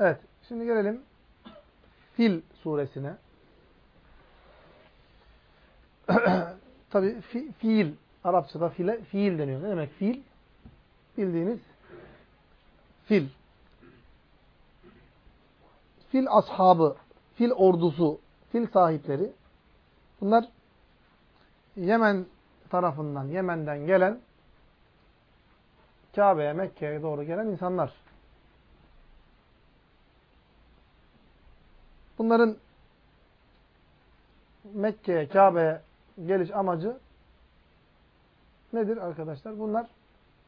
Evet. Şimdi gelelim Fil suresine. Tabi fi, fiil. Arapçada file, fiil deniyor. Ne demek fiil? Bildiğiniz fil. Fil ashabı, fil ordusu, fil sahipleri. Bunlar Yemen tarafından, Yemen'den gelen Kabe'ye, Mekke'ye doğru gelen insanlar. Bunların Mekke'ye, Kabe'ye geliş amacı nedir arkadaşlar? Bunlar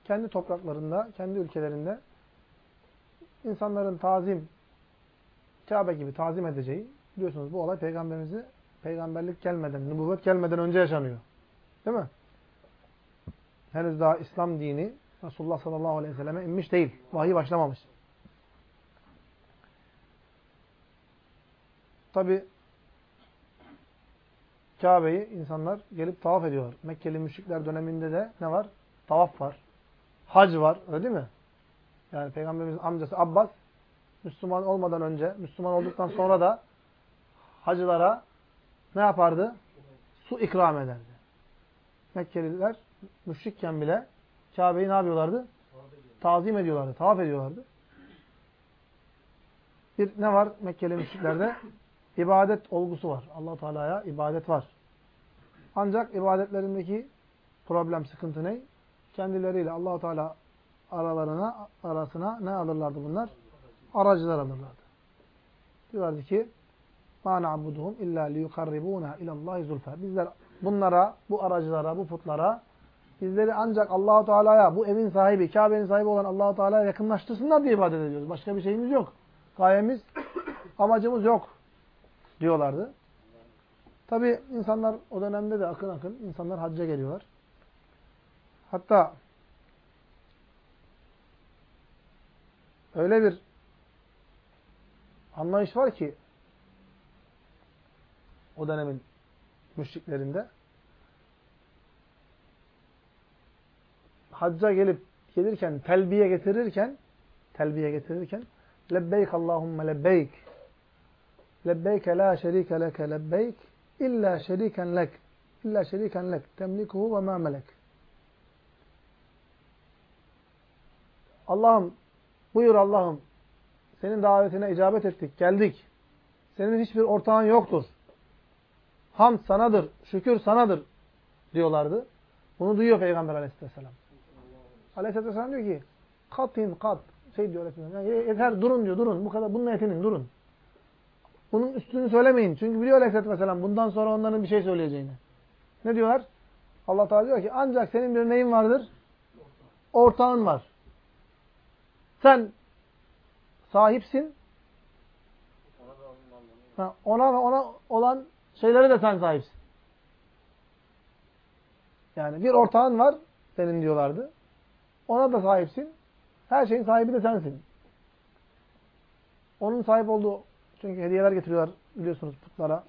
kendi topraklarında, kendi ülkelerinde insanların tazim, Kabe gibi tazim edeceği, biliyorsunuz bu olay peygamberimizi peygamberlik gelmeden, nübüvvet gelmeden önce yaşanıyor. Değil mi? Henüz daha İslam dini Resulullah sallallahu aleyhi ve selleme inmiş değil. Vahiy başlamamış. Tabi Kabe'yi insanlar gelip tavaf ediyorlar. Mekkeli müşrikler döneminde de ne var? Tavaf var. Hac var. Öyle değil mi? Yani Peygamberimizin amcası Abbas Müslüman olmadan önce, Müslüman olduktan sonra da hacılara ne yapardı? Su ikram ederdi. Mekkeliler müşrikken bile Kabe'yi ne yapıyorlardı? Tazim ediyorlardı, tavaf ediyorlardı. Bir ne var Mekkeli müşriklerde? İbadet olgusu var. allah Teala'ya ibadet var. Ancak ibadetlerindeki problem, sıkıntı ne? Kendileriyle allah Teala aralarına, arasına ne alırlardı bunlar? Aracılar alırlardı. Diyorlardı ki مَا نَعْبُدُهُمْ اِلَّا لِيُقَرِّبُونَا اِلَى اللّٰهِ زُلْفَى Bizler bunlara, bu aracılara, bu putlara bizleri ancak Allahu Teala'ya, bu evin sahibi, Kabe'nin sahibi olan Allahu Teala'ya yakınlaştırsınlar diye ibadet ediyoruz. Başka bir şeyimiz yok. Gayemiz, amacımız yok diyorlardı. Tabi insanlar o dönemde de akın akın insanlar hacca geliyorlar. Hatta öyle bir anlayış var ki o dönemin müşriklerinde hacca gelip gelirken, telbiye getirirken telbiye getirirken lebbeyk Allahümme lebbeyk lebbeyke la şerike leke lebbeyk illa şeriken lek illa şeriken lek temlikuhu ve ma melek Allah'ım buyur Allah'ım senin davetine icabet ettik, geldik. Senin hiçbir ortağın yoktur. Hamd sanadır, şükür sanadır diyorlardı. Bunu duyuyor Peygamber aleyhisselam. Aleyhisselam diyor ki katin kat şey diyor yani yeter durun diyor durun bu kadar bunun etinin durun. Bunun üstünü söylemeyin. Çünkü biliyor Aleyhisselam bundan sonra onların bir şey söyleyeceğini. Ne diyorlar? Allah Teala diyor ki ancak senin bir neyin vardır? Ortağın var. Sen sahipsin. ona ve ona olan şeyleri de sen sahipsin. Yani bir ortağın var senin diyorlardı. Ona da sahipsin. Her şeyin sahibi de sensin. Onun sahip olduğu çünkü hediyeler getiriyorlar biliyorsunuz putlara.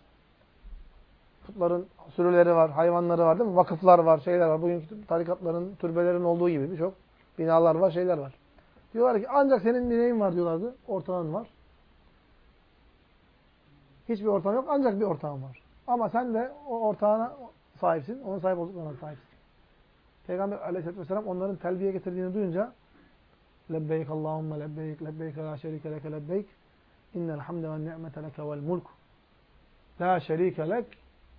Putların sürüleri var, hayvanları var değil mi? Vakıflar var, şeyler var. Bugünkü tarikatların, türbelerin olduğu gibi birçok binalar var, şeyler var. Diyorlar ki ancak senin neyin var diyorlardı. Ortağın var. Hiçbir ortağın yok ancak bir ortağın var. Ama sen de o ortağına sahipsin. Onun sahip olduklarına sahipsin. Peygamber aleyhisselatü vesselam onların telbiye getirdiğini duyunca lebbeyk Allahümme lebbeyk lebbeyk la şerike leke lebbeyk innel hamde ve ni'mete leke vel mulk la şerike lek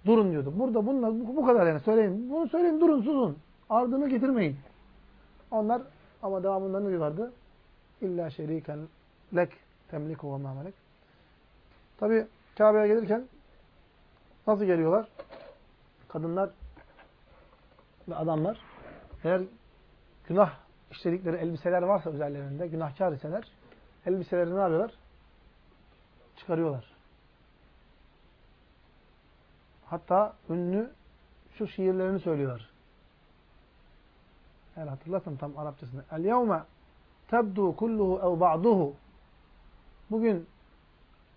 durun diyordu. Burada bunlar, bu, kadar yani söyleyin. Bunu söyleyin durun susun. Ardını getirmeyin. Onlar ama devamında ne diyorlardı? İlla şeriken lek temliku ve mamelek. Tabi Kabe'ye gelirken nasıl geliyorlar? Kadınlar ve adamlar eğer günah işledikleri elbiseler varsa üzerlerinde, günahkar iseler, elbiselerini ne yapıyorlar? Çıkarıyorlar. Hatta ünlü şu şiirlerini söylüyorlar. Eğer hatırlarsan tam Arapçasını. El yevme tebdu kulluhu ev ba'duhu. Bugün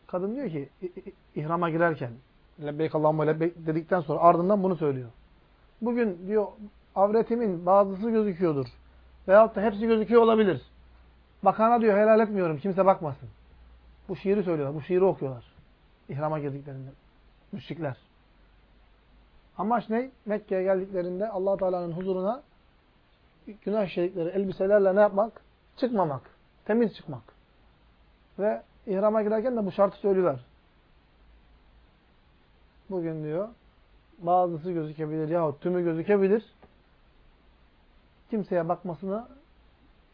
kadın diyor ki ihrama girerken lebbeyk Allahümme lebbeyk dedikten sonra ardından bunu söylüyor. Bugün diyor avretimin bazısı gözüküyordur. Veyahut da hepsi gözüküyor olabilir. Bakana diyor helal etmiyorum kimse bakmasın. Bu şiiri söylüyorlar. Bu şiiri okuyorlar. İhrama girdiklerinde. Müşrikler. Amaç ne? Mekke'ye geldiklerinde allah Teala'nın huzuruna günah işledikleri elbiselerle ne yapmak? Çıkmamak. Temiz çıkmak. Ve ihrama girerken de bu şartı söylüyorlar. Bugün diyor bazısı gözükebilir yahut tümü gözükebilir. Kimseye bakmasını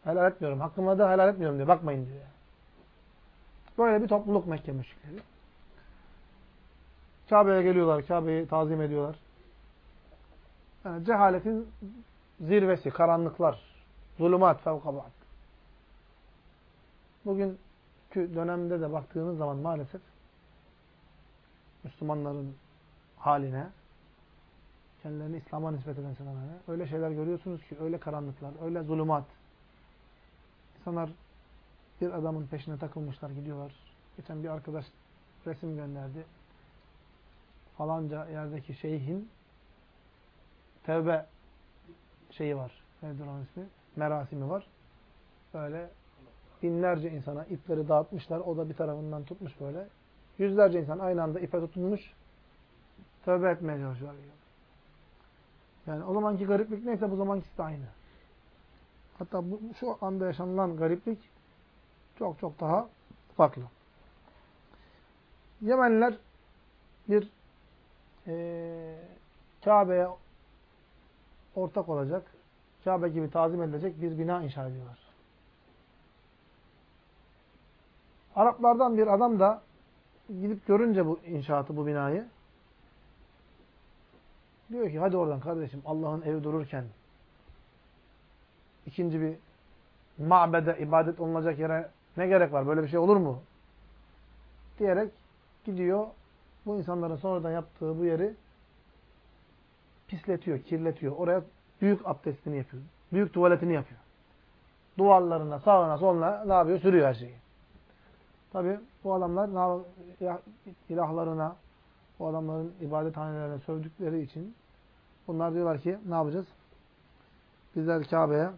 helal etmiyorum. Hakkımda da helal etmiyorum diyor. Bakmayın diyor. Böyle bir topluluk Mekke müşrikleri. Kabe'ye geliyorlar. Kabe'yi tazim ediyorlar. Yani cehaletin zirvesi, karanlıklar, zulümat, fevkabat. Bugünkü dönemde de baktığınız zaman maalesef Müslümanların haline, kendilerini İslam'a nispet eden insanlara öyle şeyler görüyorsunuz ki, öyle karanlıklar, öyle zulümat. İnsanlar bir adamın peşine takılmışlar, gidiyorlar. Geçen bir arkadaş resim gönderdi. Falanca yerdeki şeyhin tevbe şeyi var. Nedir onun ismi? Merasimi var. Böyle binlerce insana ipleri dağıtmışlar. O da bir tarafından tutmuş böyle. Yüzlerce insan aynı anda ipe tutulmuş. Tövbe etmeye çalışıyorlar. Yani o zamanki gariplik neyse bu zamankisi de aynı. Hatta bu, şu anda yaşanılan gariplik çok çok daha farklı. Yemenliler bir e, Kabe'ye ortak olacak, Kabe gibi tazim edilecek bir bina inşa ediyorlar. Araplardan bir adam da gidip görünce bu inşaatı, bu binayı diyor ki hadi oradan kardeşim Allah'ın evi dururken ikinci bir mabede ibadet olunacak yere ne gerek var? Böyle bir şey olur mu? Diyerek gidiyor. Bu insanların sonradan yaptığı bu yeri pisletiyor, kirletiyor. Oraya büyük abdestini yapıyor. Büyük tuvaletini yapıyor. Duvarlarına, sağına, soluna ne yapıyor? Sürüyor her şeyi. Tabi bu adamlar ilahlarına, bu adamların ibadethanelerine sövdükleri için bunlar diyorlar ki ne yapacağız? Bizler Kabe'ye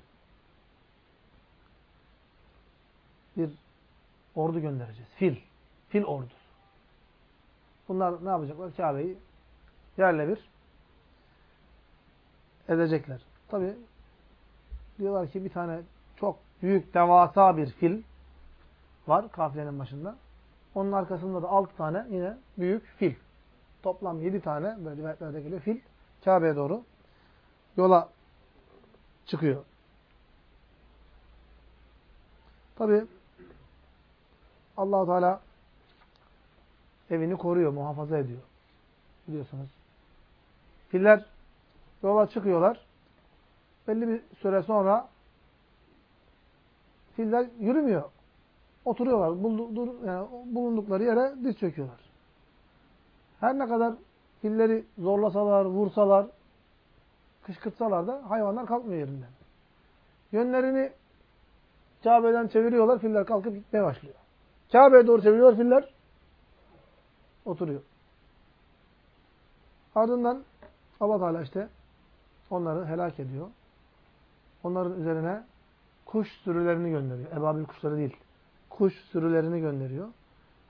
bir ordu göndereceğiz. Fil. Fil ordusu. Bunlar ne yapacaklar? Kabe'yi yerle bir edecekler. Tabi diyorlar ki bir tane çok büyük devasa bir fil var kafilenin başında. Onun arkasında da altı tane yine büyük fil. Toplam yedi tane böyle rivayetlerde geliyor fil Kabe'ye doğru yola çıkıyor. Tabi allah Teala evini koruyor, muhafaza ediyor. Biliyorsunuz. Filler yola çıkıyorlar. Belli bir süre sonra filler yürümüyor. Oturuyorlar. Buldur, yani bulundukları yere diz çöküyorlar. Her ne kadar filleri zorlasalar, vursalar, kışkırtsalar da hayvanlar kalkmıyor yerinden. Yönlerini Kabe'den çeviriyorlar, filler kalkıp gitmeye başlıyor. Kabe'ye doğru çeviriyorlar, filler oturuyor. Ardından Allah Teala işte onları helak ediyor. Onların üzerine kuş sürülerini gönderiyor. Ebabil kuşları değil. Kuş sürülerini gönderiyor.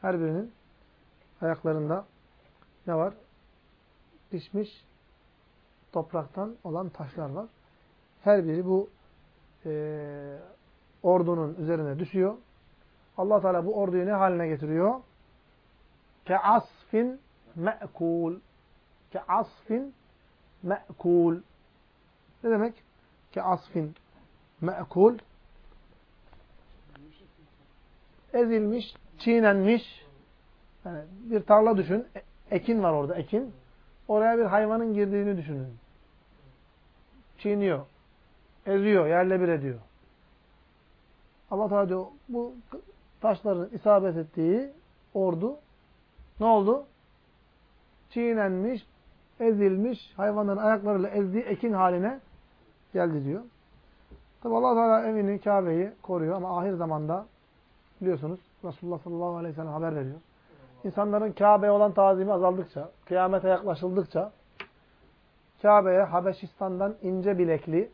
Her birinin ayaklarında ne var? Pişmiş topraktan olan taşlar var. Her biri bu e, ordunun üzerine düşüyor. Allah Teala bu orduyu ne haline getiriyor? Ke'asfin me'kul. Ke'asfin me'kul. Ne demek? Ke'asfin me'kul. Ezilmiş, çiğnenmiş. Yani bir tarla düşün. E, ekin var orada, ekin. Oraya bir hayvanın girdiğini düşünün. Çiğniyor. Eziyor, yerle bir ediyor. Allah Teala diyor bu taşların isabet ettiği ordu ne oldu? Çiğnenmiş, ezilmiş, hayvanların ayaklarıyla ezdiği ekin haline geldi diyor. Tabi allah Teala evini, Kabe'yi koruyor ama ahir zamanda biliyorsunuz Resulullah sallallahu aleyhi ve sellem haber veriyor. İnsanların Kabe'ye olan tazimi azaldıkça, kıyamete yaklaşıldıkça Kabe'ye Habeşistan'dan ince bilekli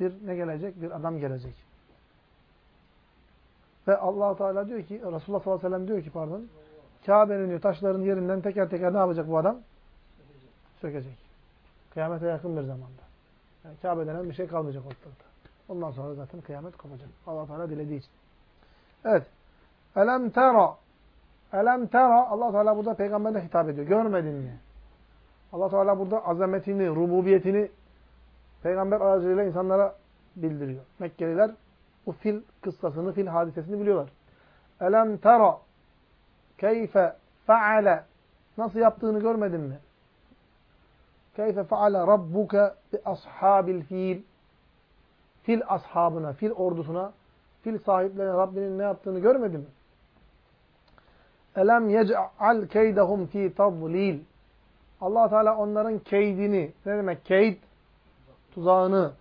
bir ne gelecek? Bir adam gelecek. Ve allah Teala diyor ki, Resulullah sallallahu aleyhi ve sellem diyor ki pardon, Kabe'nin diyor, taşların yerinden teker teker ne yapacak bu adam? Sökecek. Kıyamete yakın bir zamanda. Yani Kabe denen bir şey kalmayacak ortalıkta. Ondan sonra zaten kıyamet kopacak. allah Teala dilediği için. Evet. Elem tera. Elem tera. allah Teala burada peygamberine hitap ediyor. Görmedin mi? allah Teala burada azametini, rububiyetini peygamber aracılığıyla insanlara bildiriyor. Mekkeliler bu fil kıssasını, fil hadisesini biliyorlar. Elem tera keyfe feale nasıl yaptığını görmedin mi? Keyfe feale rabbuke bi ashabil fil fil ashabına, fil ordusuna, fil sahiplerine Rabbinin ne yaptığını görmedin mi? Elem yec'al keydehum fi tadlil allah Teala onların keydini, ne demek keyd? Tuzağını,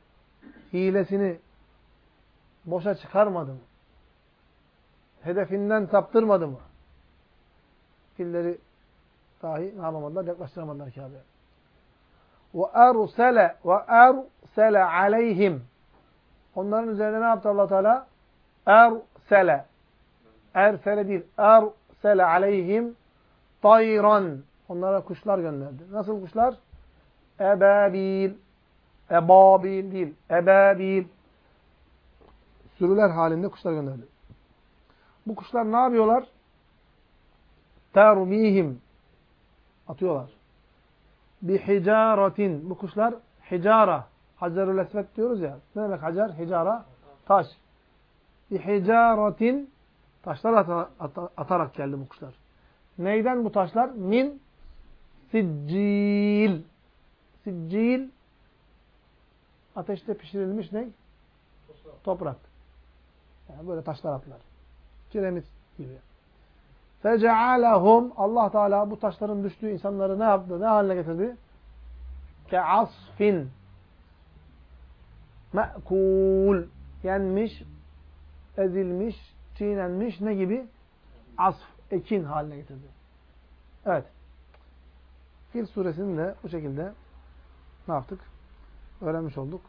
hilesini boşa çıkarmadı mı? Hedefinden saptırmadı mı? Filleri dahi ne yapamadılar? Yaklaştıramadılar Kabe'ye. Ve ersele aleyhim Onların üzerine ne yaptı allah Teala? Ersele. Ersele değil. Ersele aleyhim tayran. Onlara kuşlar gönderdi. Nasıl kuşlar? Ebabil. Ebabil değil. Ebabil. Sürüler halinde kuşlar gönderdi. Bu kuşlar ne yapıyorlar? Termihim. Atıyorlar. Bihicaratin. Bu kuşlar hicara. Hacerül esvet diyoruz ya. Ne demek hacer? Hicara. Taş. Bihicaratin. Taşlar ata, ata, atarak geldi bu kuşlar. Neyden bu taşlar? Min siccil. Siccil ateşte pişirilmiş ne? Toprak. Yani böyle taşlar atlar. Kiremit gibi. Fecealehum Allah Teala bu taşların düştüğü insanları ne yaptı? Ne haline getirdi? Keasfin me'kul yenmiş, ezilmiş, çiğnenmiş ne gibi? Asf, ekin haline getirdi. Evet. Fil suresini de bu şekilde ne yaptık? Öğrenmiş olduk.